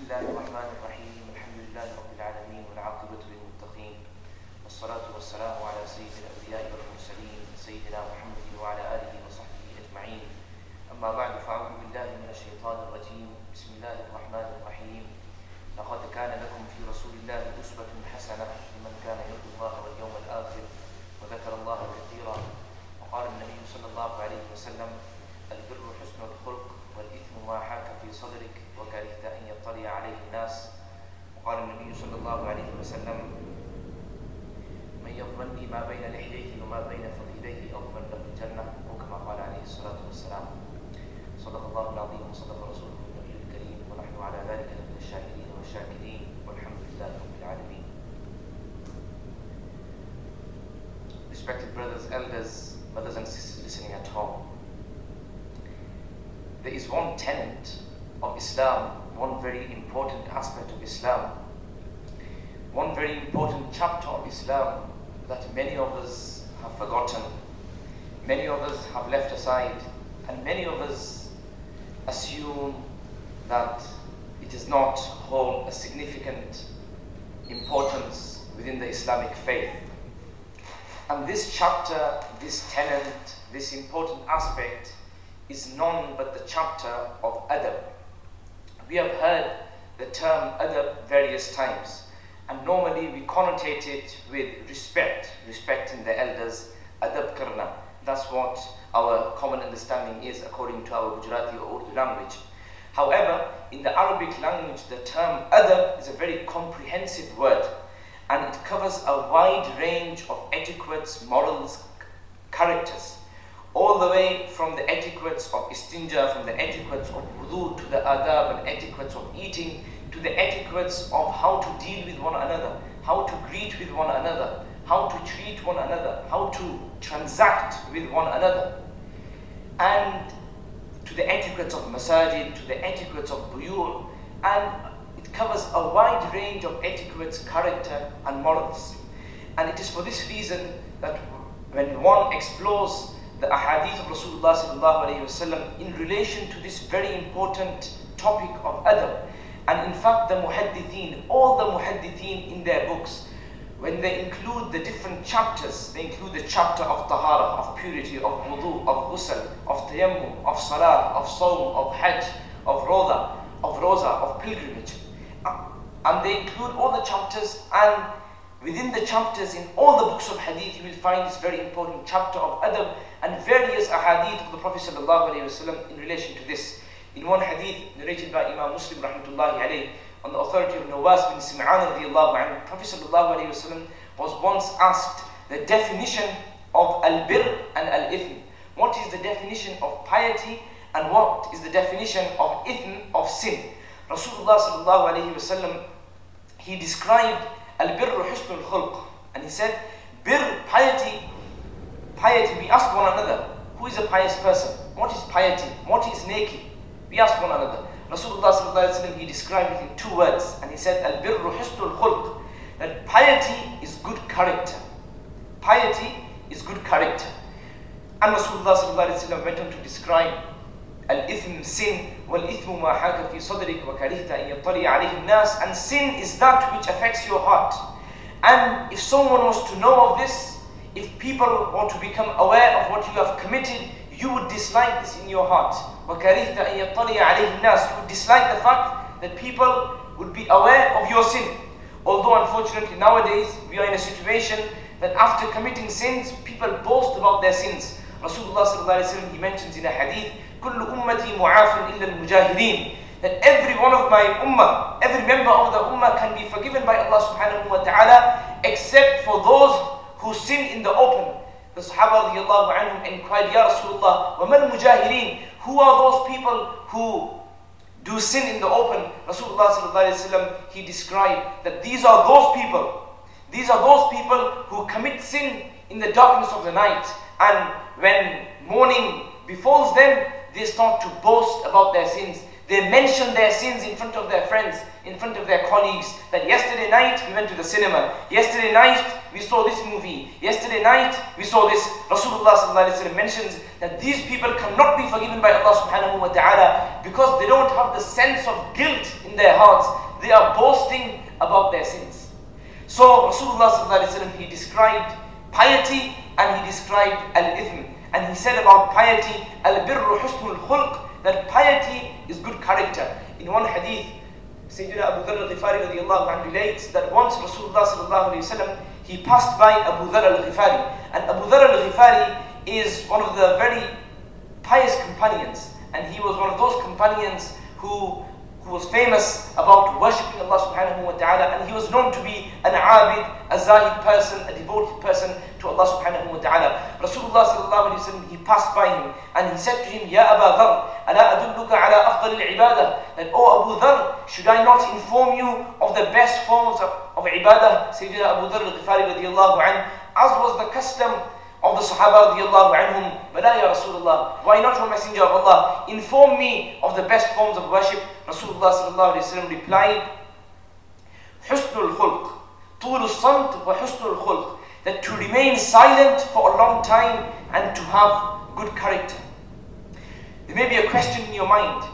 بسم الله الرحمن الرحيم الحمد لله رب العالمين والعاقبة للمتقين والصلاة والسلام على سيد الأنبياء والمرسلين سيدنا محمد وعلى آله وصحبه أجمعين. أما بعد فأعوذ بالله من الشيطان الرجيم. بسم الله الرحمن الرحيم. لقد كان لكم في رسول الله أسوة حسنة لمن كان يرجو الله واليوم الآخر وذكر الله كثيرا. وقال النبي صلى الله عليه وسلم البر حسن الخلق والإثم ما حاك في صدرك وكرهت أن يطلع عليه الناس وقال النبي صلى الله عليه وسلم من لي ما بين لحييه وما بين فخذيه أضمن له الجنة وكما قال عليه الصلاة والسلام صدق الله العظيم وصدق رسوله النبي الكريم ونحن على ذلك من الشاهدين والشاكرين والحمد لله رب العالمين Respected brothers, elders, mothers and sisters listening at home, there is one tenet of Islam, one very important aspect of Islam, one very important chapter of Islam that many of us have forgotten, many of us have left aside, and many of us assume that it does not hold a significant importance within the Islamic faith. And this chapter, this tenet, this important aspect is none but the chapter of adab. We have heard the term adab various times, and normally we connotate it with respect, respecting the elders, adab karna. That's what our common understanding is according to our Gujarati or Urdu language. However, in the Arabic language, the term adab is a very comprehensive word and it covers a wide range of etiquettes, morals, characters all the way from the etiquettes of istinja, from the etiquettes of wudu, to the adab and etiquettes of eating, to the etiquettes of how to deal with one another, how to greet with one another, how to treat one another, how to transact with one another, and to the etiquettes of masajid, to the etiquettes of buyur, and it covers a wide range of etiquettes, character, and morals. And it is for this reason that when one explores the ahadith of Rasulullah in relation to this very important topic of adab. And in fact, the muhaddithin, all the muhaddithin in their books, when they include the different chapters, they include the chapter of tahara, of purity, of wudu, of ghusl, of tayammum, of salah, of sawm, of hajj, of roza, of roza, of pilgrimage. And they include all the chapters and Within the chapters in all the books of hadith, you will find this very important chapter of adab and various ahadith of the Prophet ﷺ in relation to this. In one hadith narrated by Imam Muslim rahmatullahi alayhi, on the authority of Nawas bin Sim'an radiallahu anhu, Prophet ﷺ was once asked the definition of al-bir and al-ithm. What is the definition of piety and what is the definition of ithm, of sin? Rasulullah sallallahu alayhi wasallam, he described Al-birru husnul khulq. And he said, bir, piety, piety, we ask one another, who is a pious person? What is piety? What is neki? We ask one another. Rasulullah he described it in two words. And he said, Al-birru husnul khulq. That piety is good character. Piety is good character. And Rasulullah went on to describe Al-ithm sin wal-ithmu ma haka fi sadrik wa karihta an yattali nas and sin is that which affects your heart. And if someone was to know of this, if people were to become aware of what you have committed, you would dislike this in your heart. وَكَرِهْتَ أَن يَطَّلِيَ عَلَيْهِ النَّاسِ You would dislike the fact that people would be aware of your sin. Although unfortunately nowadays we are in a situation that after committing sins, people boast about their sins. Rasulullah sallallahu he mentions in a hadith, كل أمتي معاف إلا المجاهدين that every one of my ummah, every member of the ummah can be forgiven by Allah subhanahu wa ta'ala except for those who sin in the open. The Sahaba radiallahu anhum inquired, Ya Rasulullah, وَمَا الْمُجَاهِرِينَ who are those people who do sin in the open? Rasulullah he described that these are those people, these are those people who commit sin in the darkness of the night and when morning befalls them, they start to boast about their sins. They mention their sins in front of their friends, in front of their colleagues. That yesterday night we went to the cinema. Yesterday night we saw this movie. Yesterday night we saw this. Rasulullah mentions that these people cannot be forgiven by Allah subhanahu wa ta'ala because they don't have the sense of guilt in their hearts. They are boasting about their sins. So Rasulullah he described piety and he described al-ithm. And he said about piety, al-birru husnul khulq, that piety is good character. In one hadith, Sayyidina Abu Dharr al-Ghifari relates that once Rasulullah he passed by Abu Dharr al-Ghifari. And Abu Dharr al-Ghifari is one of the very pious companions. And he was one of those companions who who was famous about worshipping Allah subhanahu wa ta'ala and he was known to be an abid, a zahid person, a devoted person to Allah subhanahu wa ta'ala. Rasulullah sallallahu alayhi wa sallam, he passed by him and he said to him, Ya Aba Dhar, ala adulluka ala afdal al-ibadah, that, oh Abu Dhar, should I not inform you of the best forms of, of ibadah? Sayyidina Abu Dhar al-Ghifari radiallahu anhu, as was the custom of the Sahaba radiallahu anhum, Bala ya Rasulullah, why not, O Messenger of Allah, inform me of the best forms of worship? Rasulullah sallallahu alayhi wa replied, Husnul khulq, tulul sant wa husnul khulq, that to remain silent for a long time and to have good character. There may be a question in your mind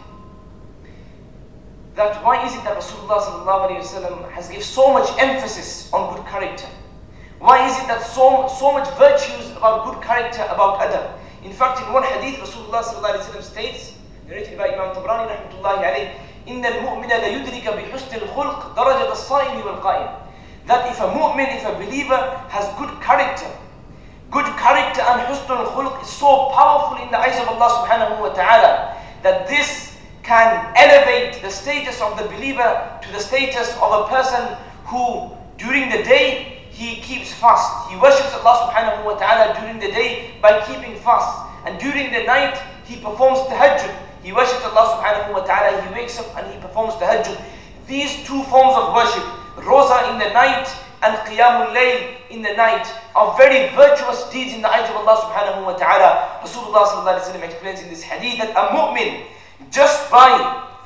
that why is it that Rasulullah has given so much emphasis on good character? Why is it that so, so much virtues about good character, about adab? In fact, in one hadith, Rasulullah states, narrated by Imam Tabrani rahmatullahi alayhi, إن المؤمن لا يدرك بحسن الخلق درجة الصائم والقائم. That if a mu'min, if a believer has good character, good character and husnul khulq is so powerful in the eyes of Allah subhanahu wa ta'ala that this can elevate the status of the believer to the status of a person who during the day he keeps fast. He worships Allah subhanahu wa ta'ala during the day by keeping fast. And during the night, he performs tahajjud. He worships Allah subhanahu wa ta'ala, he wakes up and he performs tahajjud. These two forms of worship, rosa in the night and qiyamul layl in the night, are very virtuous deeds in the eyes of Allah subhanahu wa ta'ala. Rasulullah sallallahu alayhi wa explains in this hadith that a mu'min, just by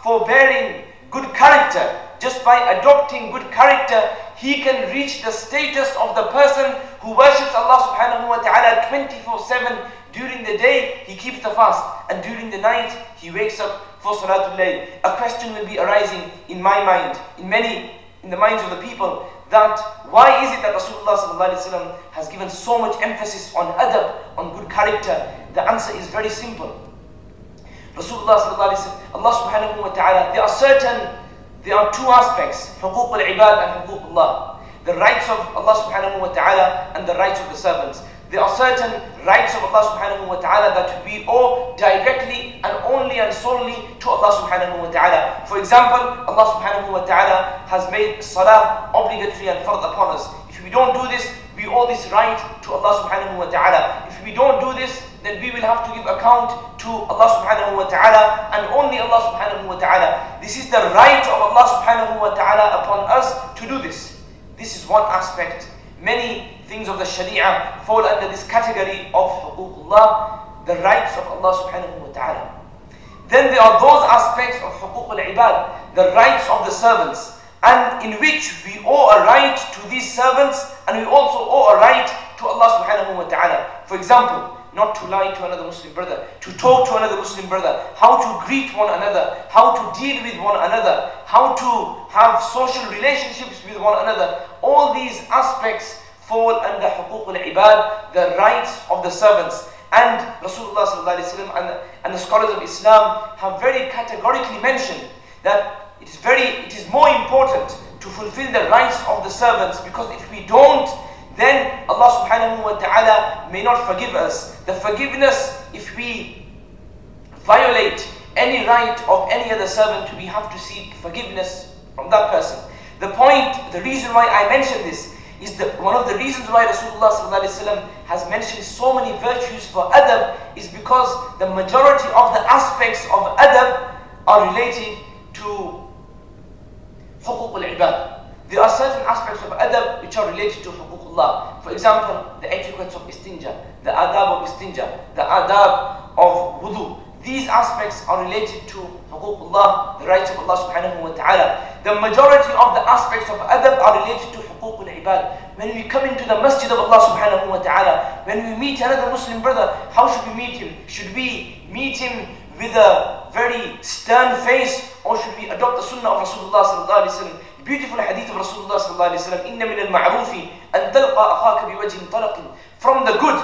forbearing good character, just by adopting good character, he can reach the status of the person who worships Allah subhanahu wa ta'ala 24-7. During the day, he keeps the fast. And during the night, he wakes up for Salatul Layl. A question will be arising in my mind, in many, in the minds of the people, that why is it that Rasulullah has given so much emphasis on adab, on good character? The answer is very simple. Rasulullah Allah subhanahu wa ta'ala, there are certain there are two aspects, حقوق العباد and حقوق Allah. The rights of Allah subhanahu wa ta'ala and the rights of the servants. There are certain rights of Allah subhanahu wa ta'ala that we owe directly and only and solely to Allah subhanahu wa ta'ala. For example, Allah subhanahu wa ta'ala has made salah obligatory and fard upon us. If we don't do this, we owe this right to Allah subhanahu wa ta'ala. If we don't do this, then we will have to give account to Allah subhanahu wa ta'ala and only Allah subhanahu wa ta'ala. This is the right of Allah subhanahu wa ta'ala upon us to do this. This is one aspect. Many things of the Sharia fall under this category of huququllah, the rights of Allah subhanahu wa ta'ala. Then there are those aspects of huquq al-ibad, the rights of the servants, and in which we owe a right to these servants and we also owe a right to Allah subhanahu wa ta'ala. For example, not to lie to another Muslim brother, to talk to another Muslim brother, how to greet one another, how to deal with one another, how to have social relationships with one another. All these aspects fall under huquq al-ibad, the rights of the servants. And Rasulullah and, and the scholars of Islam have very categorically mentioned that it is very, it is more important to fulfill the rights of the servants because if we don't, then Allah subhanahu wa ta'ala may not forgive us. The forgiveness, if we violate any right of any other servant, we have to seek forgiveness from that person. The point, the reason why I mention this is that one of the reasons why Rasulullah has mentioned so many virtues for adab is because the majority of the aspects of adab are related to Huququl Ibad there are certain aspects of adab which are related to huququllah. For example, the etiquettes of istinja, the adab of istinja, the adab of wudu. these aspects are related to Allah, the rights of Allah subhanahu wa ta'ala. The majority of the aspects of adab are related to huquq al-ibad. When we come into the masjid of Allah subhanahu wa ta'ala, when we meet another Muslim brother, how should we meet him? Should we meet him with a very stern face or should we adopt the sunnah of Rasulullah sallallahu alayhi wa sallam? Beautiful hadith of Rasulullah sallallahu alayhi wa sallam. إِنَّ مِنَ الْمَعْرُوفِ أَن تَلْقَى أَخَاكَ بِوَجْهٍ طَلَقٍ From the good,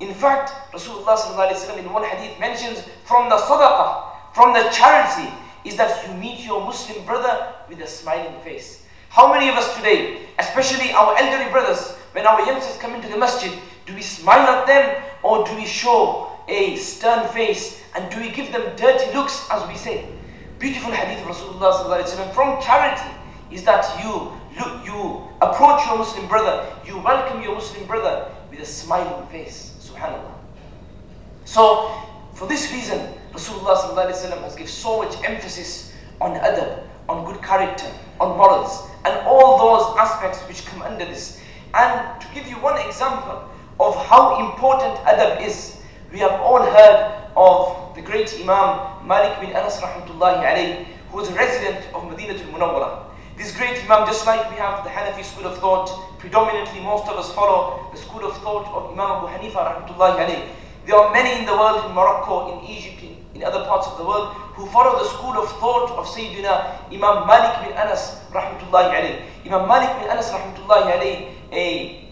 in fact, Rasulullah ﷺ in one hadith mentions from the sadaqah, from the charity, is that you meet your Muslim brother with a smiling face. How many of us today, especially our elderly brothers, when our youngsters come into the masjid, do we smile at them or do we show a stern face and do we give them dirty looks as we say? Beautiful hadith of Rasulullah ﷺ from charity is that you look, you approach your Muslim brother, you welcome your Muslim brother with a smiling face. Subhanallah. So, for this reason, Rasulullah has given so much emphasis on adab, on good character, on morals, and all those aspects which come under this. And to give you one example of how important adab is, we have all heard of the great Imam Malik bin Anas who was a resident of Medina al-Munawwara. This great Imam, just like we have the Hanafi school of thought, predominantly most of us follow the school of thought of Imam Abu Hanifa rahmatullahi alayhi. There are many in the world, in Morocco, in Egypt, in, in other parts of the world, who follow the school of thought of Sayyidina Imam Malik bin Anas rahmatullahi alayhi. Imam Malik bin Anas rahmatullahi alayhi, a,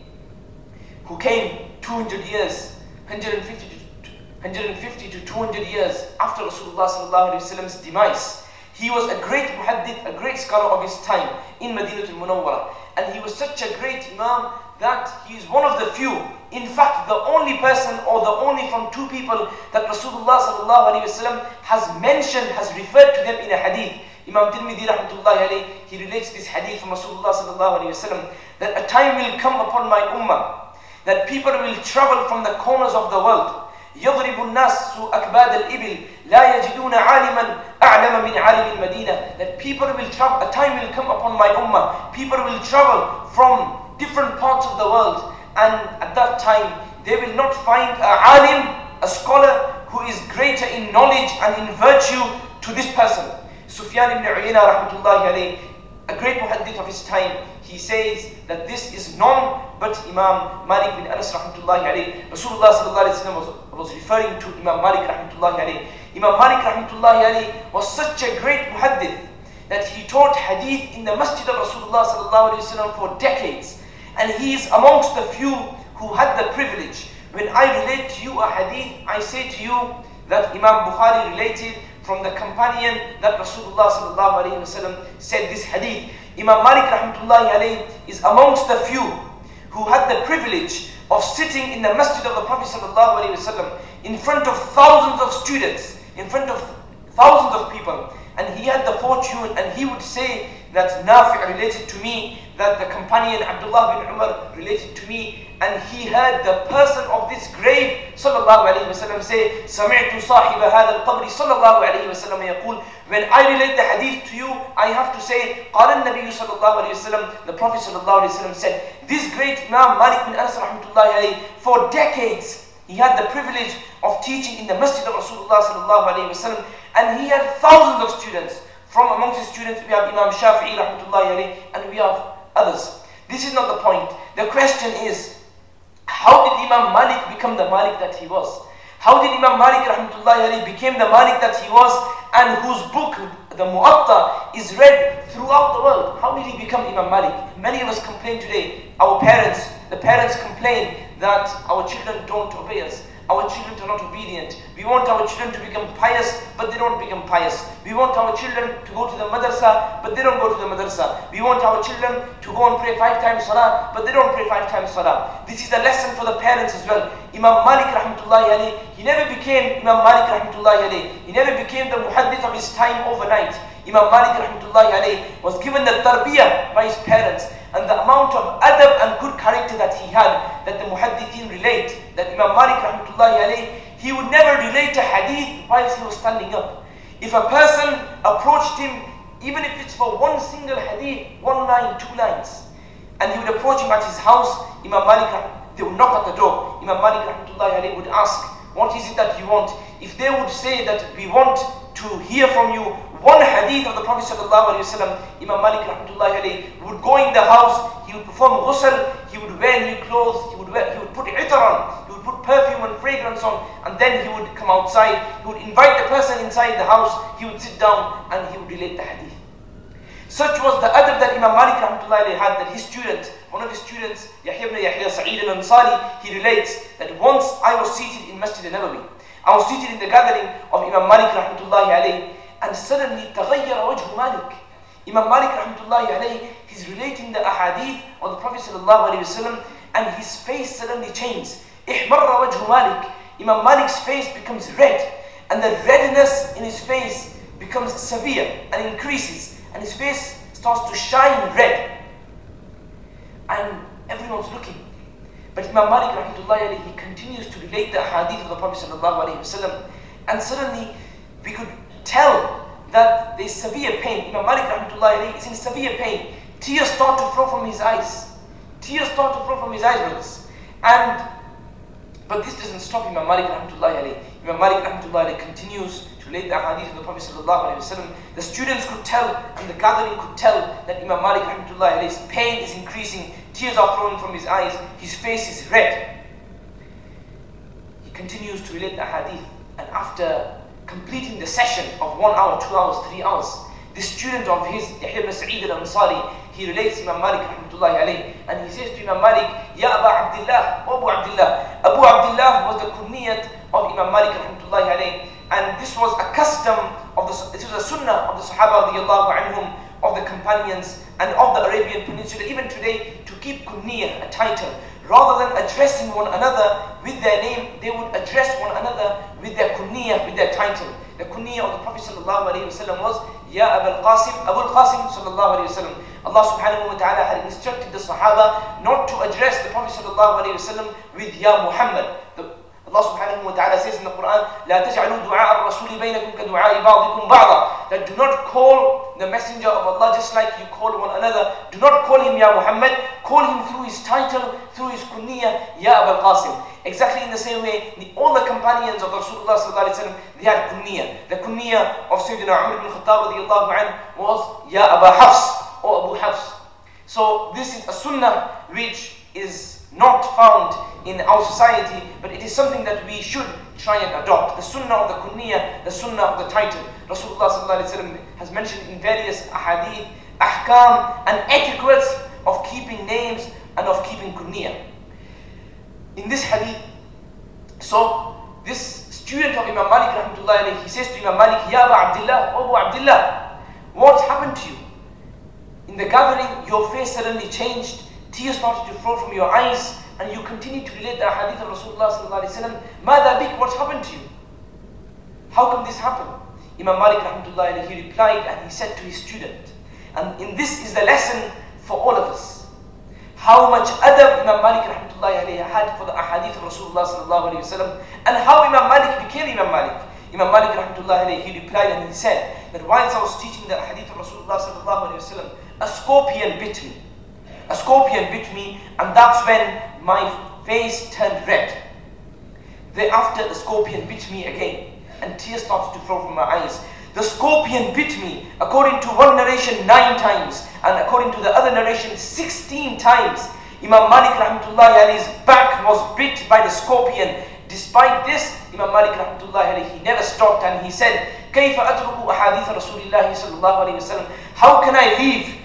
who came 200 years, 150 to, 150 to 200 years after Rasulullah sallallahu alayhi wa demise. He was a great muhaddith, a great scholar of his time in Medina al-Munawwara. And he was such a great imam that he is one of the few, in fact the only person or the only from two people that Rasulullah has mentioned, has referred to them in a hadith. Imam Tirmidhi rahmatullahi he relates this hadith from Rasulullah that a time will come upon my ummah that people will travel from the corners of the world يضرب الناس أكباد الإبل لا يجدون عالما أعلم من عالم المدينة that people will travel a time will come upon my ummah people will travel from different parts of the world and at that time they will not find a alim a scholar who is greater in knowledge and in virtue to this person Sufyan ibn Uyayna rahmatullahi alayhi a great muhaddith of his time he says that this is known, but Imam Malik bin Anas rahmatullahi alayhi, Rasulullah sallallahu alayhi wa was, was referring to Imam Malik rahmatullahi alayhi. Imam Malik rahmatullahi alayhi was such a great muhaddith that he taught hadith in the masjid of Rasulullah sallallahu alayhi wa for decades. And he is amongst the few who had the privilege. When I relate to you a hadith, I say to you that Imam Bukhari related from the companion that Rasulullah sallallahu alayhi wa said this hadith. Imam Malik rahmatullahi alayhi is amongst the few who had the privilege of sitting in the masjid of the Prophet sallallahu alayhi wasallam in front of thousands of students, in front of thousands of people. And he had the fortune and he would say that Nafi' related to me, that the companion Abdullah bin Umar related to me, and he heard the person of this grave sallallahu alayhi wasallam say, سمعت صاحب هذا القبر صلى الله عليه وسلم يقول when I relate the hadith to you, I have to say, قال النبي صلى الله عليه وسلم, the Prophet صلى الله عليه وسلم said, this great Imam Malik bin Anas rahmatullahi alayhi, for decades, he had the privilege of teaching in the masjid of Rasulullah صلى الله عليه وسلم, and he had thousands of students. From amongst his students, we have Imam Shafi'i rahmatullahi alayhi, and we have others. This is not the point. The question is, how did Imam Malik become the Malik that he was? How did Imam Malik rahmatullahi became the Malik that he was and whose book, the Muwatta, is read throughout the world? How did he become Imam Malik? Many of us complain today, our parents, the parents complain that our children don't obey us. Our children are not obedient. We want our children to become pious, but they don't become pious. We want our children to go to the madrasa, but they don't go to the madrasa. We want our children to go and pray five times salah, but they don't pray five times salah. This is a lesson for the parents as well. Imam Malik rahmatullahi alayhi, he never became Imam Malik rahmatullahi alayhi. He never became the muhaddith of his time overnight. Imam Malik rahmatullahi alayhi was given the tarbiyah by his parents and the amount of adab and good character that he had that the muhaddithin relate that Imam Malik rahmatullahi alayhi he would never relate a hadith whilst he was standing up. If a person approached him even if it's for one single hadith one line two lines and he would approach him at his house Imam Malik they would knock at the door. Imam Malik rahmatullahi alayhi would ask what is it that you want if they would say that we want to hear from you one hadith of the Prophet sallallahu Imam Malik rahmatullahi alayhi would go in the house, he would perform ghusl, he would wear new clothes, he would wear, he would put itar on, he would put perfume and fragrance on, and then he would come outside, he would invite the person inside the house, he would sit down and he would relate the hadith. Such was the adab that Imam Malik had that his student, one of his students, Yahya ibn Yahya Sa'id al-Ansari, he relates that once I was seated in Masjid al-Nabawi, I was seated in the gathering of Imam Malik rahmatullahi alayhi, and suddenly تغير وجه Malik. Imam Malik rahmatullahi alayhi, he's relating the ahadith of the Prophet sallallahu alayhi wasallam, and his face suddenly changes. احمر وجه Malik. Imam Malik's face becomes red, and the redness in his face becomes severe and increases and his face starts to shine red. and everyone's looking. But Imam Malik rahmatullahi he continues to relate the hadith of the Prophet sallallahu alayhi wasallam. And suddenly we could tell that there's severe pain. Imam Malik rahmatullahi is in severe pain. Tears start to flow from his eyes. Tears start to flow from his eyes, brothers. And but this doesn't stop Imam Malik rahmatullahi Imam Malik rahmatullahi continues to relate the hadith of the Prophet sallallahu alayhi wasallam. the students could tell and the gathering could tell that Imam Malik his pain is increasing, tears are flowing from his eyes, his face is red. He continues to relate the hadith and after completing the session of one hour, two hours, three hours, the student of his, Yahya ibn al-Ansari, he relates Imam Malik and he says to Imam Malik, Ya Abu Abdullah, Abu Abdullah. Abu Abdullah was the kunniyat of Imam Malik and this was a custom of the, this was a sunnah of the Sahaba anhum, of the companions and of the Arabian Peninsula, even today, to keep kunniyah, a title. Rather than addressing one another with their name, they would address one another with their kunniyah, with their title. The kunniyah of the Prophet ﷺ was Ya Abu al-Qasim, Abu al-Qasim sallallahu alayhi wa Allah subhanahu wa ta'ala had instructed the Sahaba not to address the Prophet wa with Ya Muhammad. The, Allah subhanahu wa ta'ala says in the Quran, لا تجعلوا دعاء الرسول بينكم كدعاء بعضكم بعضا. That do not call the messenger of Allah just like you call one another. Do not call him Ya Muhammad. Call him through his title, through his kunya, Ya Abu Qasim. Exactly in the same way, the, all the companions of Rasulullah sallallahu alaihi wasallam, they had kunya. The kunya of Sayyidina Umar ibn Khattab radiallahu anhu was Ya Abu Hafs or Abu Hafs. So this is a sunnah which is not found in our society, but it is something that we should try and adopt. The sunnah of the kunniyah, the sunnah of the title. Rasulullah has mentioned in various ahadith, ahkam and etiquettes of keeping names and of keeping kunniyah. In this hadith, so this student of Imam Malik rahmatullahi he says to Imam Malik, Ya Abu Abdullah, Abu Abdullah, what happened to you? In the gathering, your face suddenly changed tears started to flow from your eyes and you continue to relate the hadith of Rasulullah Mada bik, what happened to you? How come this happen? Imam Malik rahmatullahi he replied and he said to his student, and in this is the lesson for all of us. How much adab Imam Malik rahmatullahi had for the ahadith of Rasulullah and how Imam Malik became Imam Malik. Imam Malik rahmatullahi he replied and he said that whilst I was teaching the hadith of Rasulullah sallallahu a scorpion bit me a scorpion bit me, and that's when my face turned red. Thereafter, the scorpion bit me again, and tears started to flow from my eyes. The scorpion bit me, according to one narration, nine times, and according to the other narration, 16 times. Imam Malik rahmatullahi alayhi's back was bit by the scorpion. Despite this, Imam Malik rahmatullahi alayhi, he never stopped and he said, كيف أترك أحاديث رسول الله صلى الله عليه وسلم How can I leave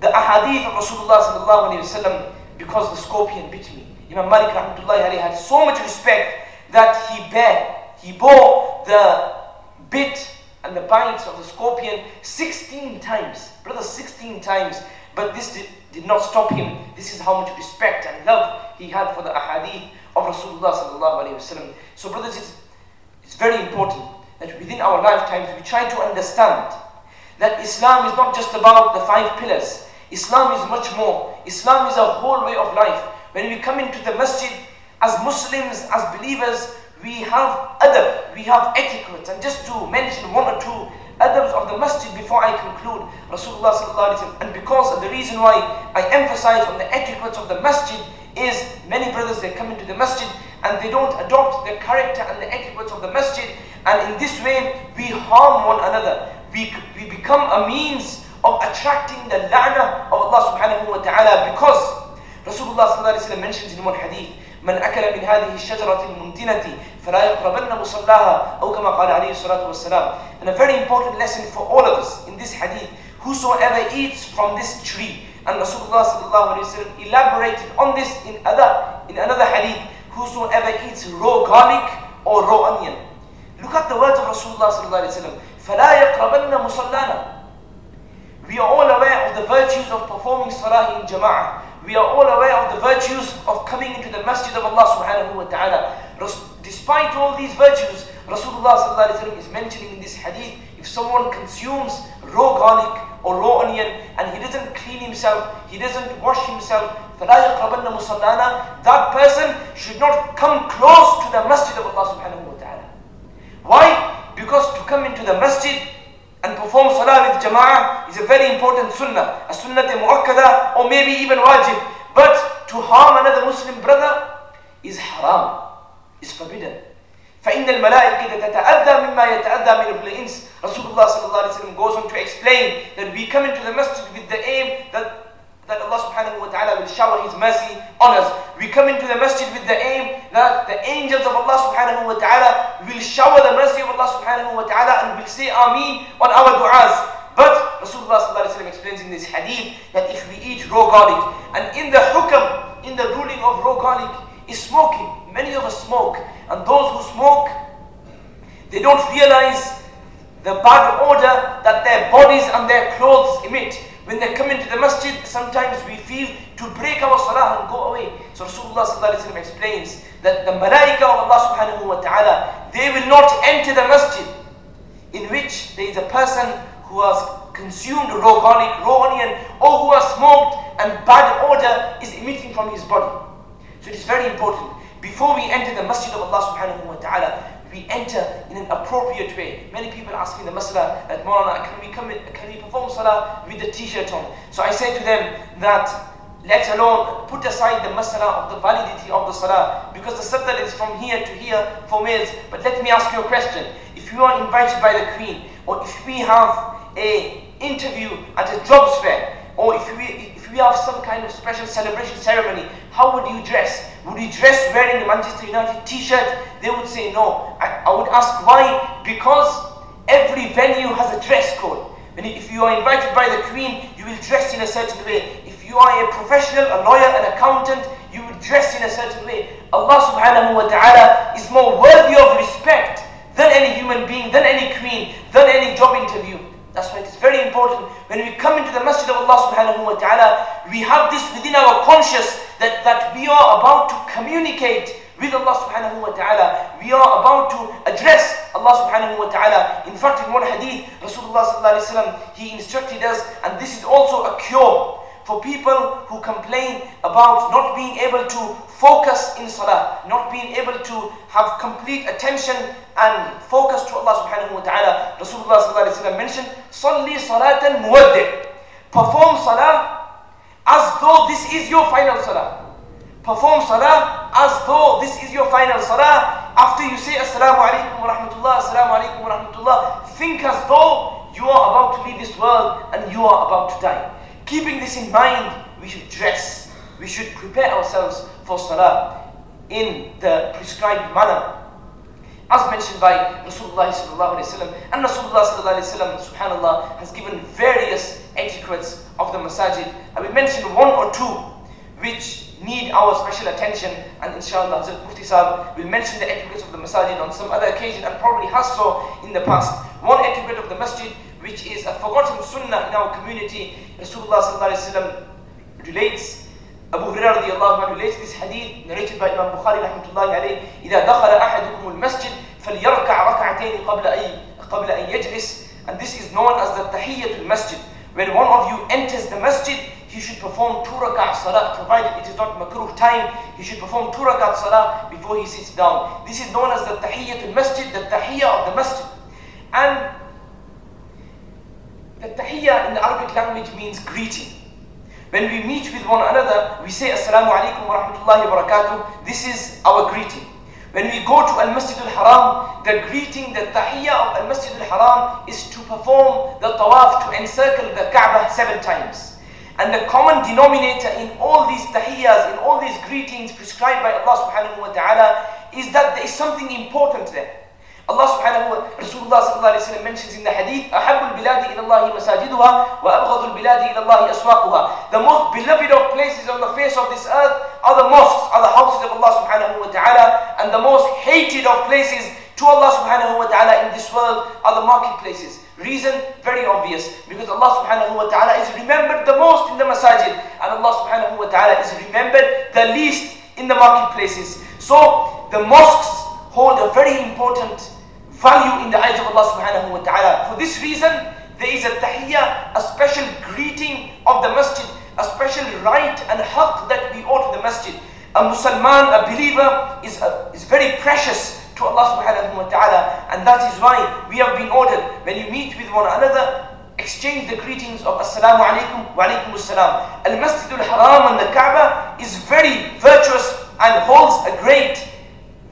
the ahadith of Rasulullah sallallahu alayhi wasallam because the scorpion bit me. Imam Malik rahmatullahi had so much respect that he bare, he bore the bit and the bites of the scorpion 16 times. Brother, 16 times. But this did, did not stop him. This is how much respect and love he had for the ahadith of Rasulullah sallallahu alayhi wasallam. So brothers, it's, it's very important that within our lifetimes we try to understand that Islam is not just about the five pillars. Islam is much more. Islam is a whole way of life. When we come into the masjid, as Muslims, as believers, we have adab, we have etiquette. And just to mention one or two adabs of the masjid before I conclude, Rasulullah and because the reason why I emphasize on the etiquette of the masjid is many brothers they come into the masjid and they don't adopt the character and the etiquette of the masjid And in this way, we harm one another. We, we become a means of attracting the la'na of Allah subhanahu wa ta'ala because Rasulullah sallallahu alayhi wa sallam mentions in one hadith, من أكل من هذه الشجرة المنتنة فلا يقربن مصلاها أو كما قال عليه الصلاة والسلام And a very important lesson for all of us in this hadith Whosoever eats from this tree and Rasulullah sallallahu alayhi wa sallam elaborated on this in other in another hadith Whosoever eats raw garlic or raw onion Look at the words of Rasulullah sallallahu alayhi wa sallam فلا يقربن مصلانا we are all aware of the virtues of performing salah in jama'ah we are all aware of the virtues of coming into the masjid of Allah subhanahu wa ta'ala. Despite all these virtues, Rasulullah is mentioning in this hadith, if someone consumes raw garlic or raw onion and he doesn't clean himself, he doesn't wash himself, that person should not come close to the masjid of Allah subhanahu wa ta'ala. Why? Because to come into the masjid and perform salah with jama'ah is a very important sunnah, a sunnah muakkada or maybe even wajib. But to harm another Muslim brother is haram, is forbidden. فإن الملائكة تتأذى مما يتأذى من الإنس Rasulullah صلى الله عليه وسلم goes on to explain that we come into the masjid with the aim that that Allah subhanahu wa ta'ala will shower His mercy on us. We come into the masjid with the aim that the angels of Allah subhanahu wa ta'ala will shower the mercy of Allah subhanahu wa ta'ala and will say Ameen on our du'as. But Rasulullah explains in this hadith that if we eat raw garlic, and in the hukam, in the ruling of raw garlic, is smoking. Many of us smoke, and those who smoke, they don't realize the bad odor that their bodies and their clothes emit. When they come into the masjid, sometimes we feel to break our salah and go away. So Rasulullah explains that the malaika of Allah subhanahu wa ta'ala, they will not enter the masjid in which there is a person who has consumed raw garlic, raw onion, or who has smoked and bad odor is emitting from his body. So it is very important. Before we enter the masjid of Allah subhanahu wa ta'ala, we enter in an appropriate way. Many people ask me the masala that Maulana, can we come in, can we perform salah with the t-shirt on? So I say to them that let alone put aside the masala of the validity of the salah because the sadr is from here to here for males. But let me ask you a question. If you are invited by the queen or if we have a interview at a jobs fair or if we, if we have some kind of special celebration ceremony, how would you dress? Would you dress wearing a Manchester United t-shirt? They would say no. I, would ask why? Because every venue has a dress code. And if you are invited by the Queen, you will dress in a certain way. If you are a professional, a lawyer, an accountant, you will dress in a certain way. Allah subhanahu wa ta'ala is more worthy of respect than any human being, than any queen, than any job interview. That's why it's very important when we come into the masjid of Allah subhanahu wa ta'ala, we have this within our conscious that, that we are about to communicate with Allah subhanahu wa ta'ala. We are about to address Allah subhanahu wa ta'ala. In fact, in one hadith, Rasulullah sallallahu alayhi wa he instructed us, and this is also a cure for people who complain about not being able to focus in salah, not being able to have complete attention and focus to Allah subhanahu wa ta'ala. Rasulullah sallallahu alayhi wa mentioned, Salli salatan muwaddi. Perform salah as though this is your final salah. Perform salah as though this is your final salah. After you say Assalamu alaikum wa rahmatullah, Assalamu alaikum wa rahmatullah, think as though you are about to leave this world and you are about to die. Keeping this in mind, we should dress. We should prepare ourselves for salah in the prescribed manner. As mentioned by Rasulullah sallallahu and Rasulullah sallallahu alayhi subhanallah, has given various etiquettes of the masajid. I will mention one or two which need our special attention and inshallah Hazrat Mufti Sahib will mention the etiquettes of the masajid on some other occasion and probably has so in the past. One etiquette of the masjid which is a forgotten sunnah in our community. Rasulullah sallallahu alayhi wa relates Abu Hurairah radiallahu anhu relates this hadith narrated by Imam Bukhari rahmatullahi alayhi إذا دخل أحدكم المسجد فليركع ركعتين قبل أن قبل أن يجلس and this is known as the tahiyyatul masjid when one of you enters the masjid he should perform two rakat salah provided it is not makruh time he should perform two rakat salah before he sits down this is known as the tahiyyatul masjid the tahiyyah of the masjid and the tahiyyah in the Arabic language means greeting when we meet with one another, we say Assalamu alaikum wa rahmatullahi wa barakatuh. This is our greeting. When we go to Al-Masjid al-Haram, the greeting, the tahiyyah of Al-Masjid al-Haram is to perform the tawaf, to encircle the Kaaba seven times. And the common denominator in all these tahiyyahs, in all these greetings prescribed by Allah subhanahu wa ta'ala, is that there is something important there. Allah subhanahu wa Rasulullah sallallahu alayhi wa sallam mentions in the hadith, أحب البلاد إلى الله مساجدها وأبغض البلاد إلى الله أسواقها. The most beloved of places on the face of this earth are the mosques, are the houses of Allah subhanahu wa ta'ala, and the most hated of places to Allah subhanahu wa ta'ala in this world are the marketplaces. Reason very obvious because Allah subhanahu wa ta'ala is remembered the most in the masajid and Allah subhanahu wa ta'ala is remembered the least in the marketplaces. So the mosques hold a very important value in the eyes of Allah subhanahu wa ta'ala. For this reason, there is a tahiyyah, a special greeting of the masjid, a special right and haqq that we owe to the masjid. A Musliman, a believer, is, a, is very precious to Allah subhanahu wa ta'ala. And that is why we have been ordered, when you meet with one another, exchange the greetings of Assalamu alaikum wa alaikum assalam. Al Masjid al Haram and the Kaaba is very virtuous and holds a great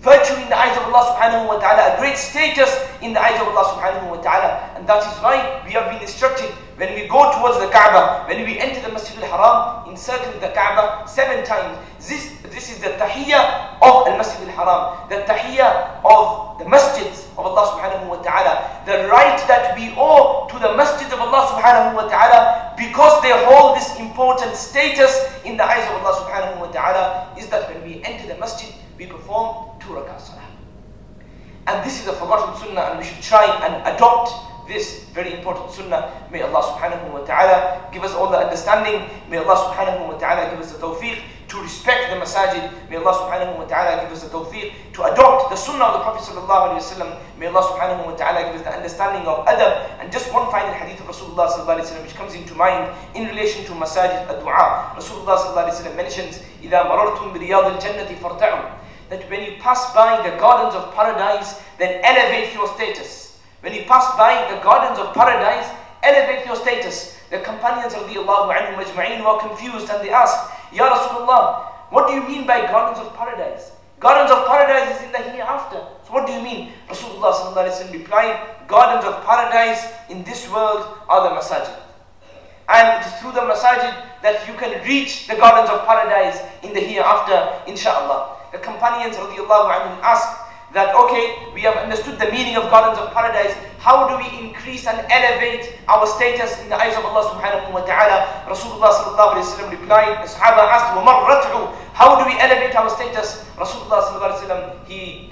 virtue in the eyes of Allah subhanahu wa ta'ala, a great status in the eyes of Allah subhanahu wa ta'ala. And that is why we have been instructed when we go towards the Kaaba, when we enter the Masjid al-Haram, encircle the Kaaba seven times. This, this is the tahiyyah of al-Masjid al-Haram, the tahiyyah of the masjids of Allah subhanahu wa ta'ala, the right that we owe to the masjids of Allah subhanahu wa ta'ala because they hold this important status in the eyes of Allah subhanahu wa ta'ala is that when we enter the masjid, we perform two rakat salah. And this is a forgotten sunnah and we should try and adopt this very important sunnah. May Allah subhanahu wa ta'ala give us all the understanding. May Allah subhanahu wa ta'ala give us the tawfiq to respect the masajid. May Allah subhanahu wa ta'ala give us the tawfiq to adopt the sunnah of the Prophet sallallahu alayhi wa sallam. May Allah subhanahu wa ta'ala give us the understanding of adab. And just one final hadith of Rasulullah sallallahu alayhi wa sallam which comes into mind in relation to masajid ad-du'a. Rasulullah sallallahu alayhi wa sallam mentions, إِذَا مَرَرْتُم بِرِيَاضِ الْجَنَّةِ فَارْتَعُوا That when you pass by the gardens of paradise, then elevate your status. When you pass by the gardens of paradise, elevate your status. The companions of the Allah were confused and they asked, Ya Rasulullah, what do you mean by gardens of paradise? Gardens of paradise is in the hereafter. So what do you mean? Rasulullah replied, Gardens of paradise in this world are the masajid. And it is through the masajid that you can reach the gardens of paradise in the hereafter, inshallah. The companions of radiallahu anhum asked, that okay, we have understood the meaning of gardens of paradise. How do we increase and elevate our status in the eyes of Allah subhanahu wa ta'ala? Rasulullah sallallahu alayhi wa sallam replied, the Sahaba asked, وَمَرَّتْعُ How do we elevate our status? Rasulullah sallallahu alayhi wa sallam, he,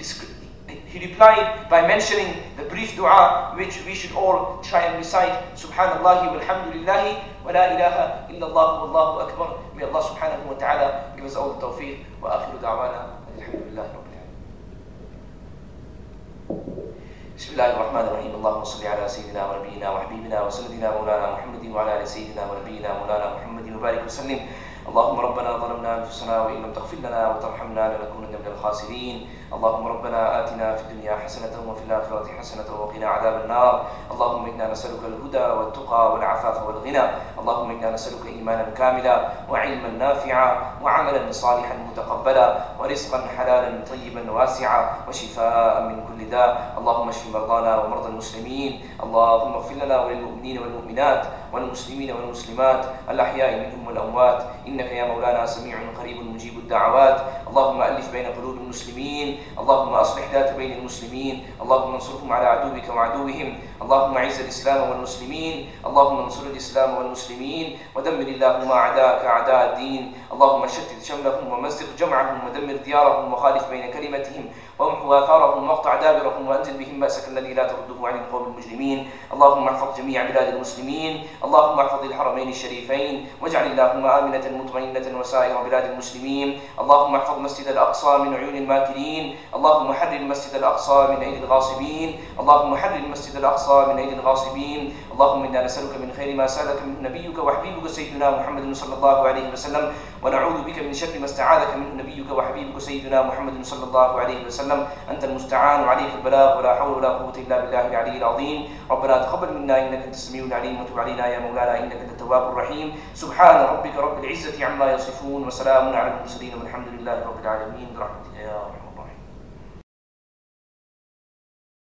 he replied by mentioning the brief dua which we should all try and recite. Subhanallah walhamdulillahi wa la ilaha illallah wallahu akbar. May Allah subhanahu wa ta'ala give us all the tawfiq. Wa akhiru da'wana. بسم الله الرحمن الرحيم. اللهم صل على سيدنا ونبينا وحبيبنا وسندنا مولانا محمد وعلى آل سيدنا ونبينا مولانا محمد وبارك وسلم. اللهم ربنا ظلمنا أنفسنا وإن لم تغفر لنا وترحمنا لنكونن من الخاسرين. اللهم ربنا آتنا في الدنيا حسنة وفي الآخرة حسنة وقنا عذاب النار. اللهم إنا نسألك الهدى والتقى والعفاف والغنى. اللهم إنا نسألك إيمانا كاملا وعلما نافعا وعملا صالحا متقبلا ورزقا حلالا طيبا واسعا وشفاء من كل داء. اللهم اشف مرضانا ومرضى المسلمين. اللهم اغفر لنا وللمؤمنين والمؤمنات. والمسلمين والمسلمات الأحياء منهم والأموات. إنك يا مولانا سميع قريب مجيب الدعوات. اللهم ألف بين قلوب المسلمين. اللهم أصلح ذات بين المسلمين. اللهم انصرهم على عدوك وعدوهم. اللهم أعز الإسلام والمسلمين. اللهم انصر الإسلام والمسلمين. ودمر اللهم أعداءك أعداء الدين. اللهم شتت شملهم ومزق جمعهم. ودمر ديارهم وخالف بين كلمتهم. وامحو آثارهم واقطع دابرهم وأنزل بهم بأسك الذي لا ترده عن القوم المجرمين. اللهم احفظ جميع بلاد المسلمين. اللهم احفظ الحرمين الشريفين. واجعل اللهم آمنة مطمئنة وسائر بلاد المسلمين. اللهم احفظ مسجد الأقصى من عيون الماكرين. اللهم حرر المسجد الأقصى من أيدي الغاصبين. اللهم حرر المسجد الأقصى من أيدي الغاصبين. اللهم إنا نسألك من خير ما سألك منه نبيك وحبيبك سيدنا محمد صلى الله عليه وسلم. ونعوذ بك من شر ما استعاذك منه نبيك وحبيبك سيدنا محمد صلى الله عليه وسلم. أنت المستعان وعليك البلاغ ولا حول ولا قوة إلا بالله العلي العظيم. ربنا تقبل منا إنك أنت السميع العليم وتب علينا يا مولانا إنك أنت التواب الرحيم. سبحان ربك رب العزة عما يصفون وسلام على المرسلين والحمد لله رب العالمين. برحمتك يا رحمن